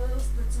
Все,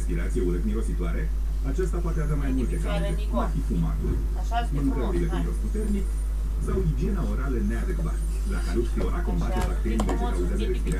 Respirație urât-mirositoare? Acesta poate avea mai multe Fără cauze, cum Nicol. ar fi fumatul, Așa este mâncările frumos, cu hai. miros puternic sau igiena orală neadecvată. La Calup Flora combate Așa, bacteriile ce frumos, cauzează ție, respirație